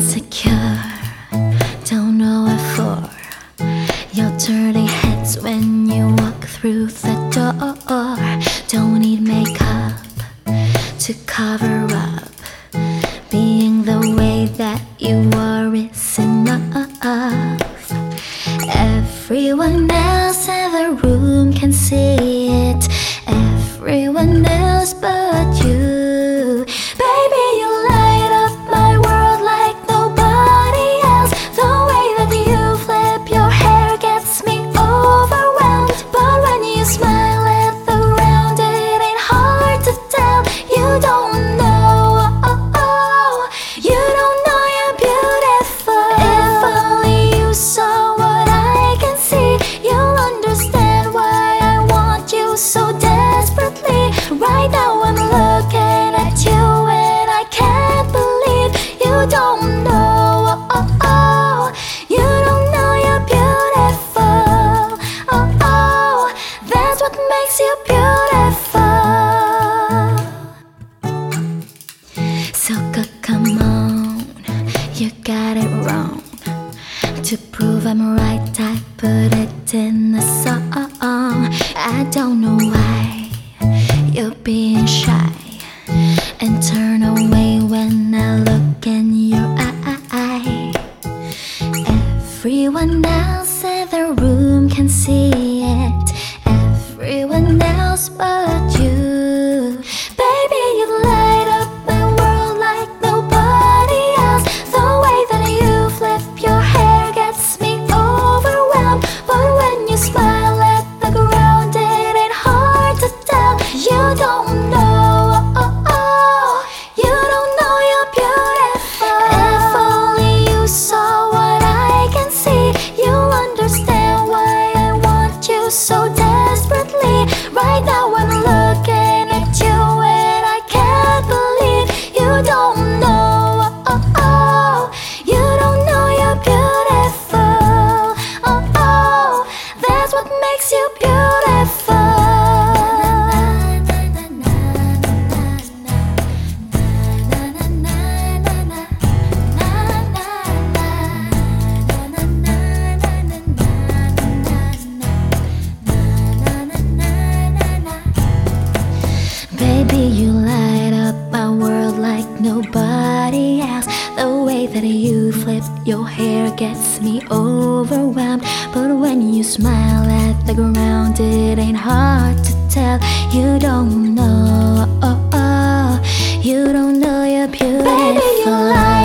insecure. Don't know what for. Your dirty heads when you walk through the door. Don't need makeup to cover up. Being the way that you are is enough. Everyone else in the room can see. You don't know. Oh, oh, oh. You don't know you're beautiful. Oh, oh, that's what makes you beautiful. So come on, you got it wrong. To prove I'm right, I put it in the song. I don't know why you're being shy in your eye. Everyone else in the room can see it. Everyone else but way that you flip your hair gets me overwhelmed. But when you smile at the ground, it ain't hard to tell. You don't know. Oh, oh. You don't know you're beautiful. Baby, you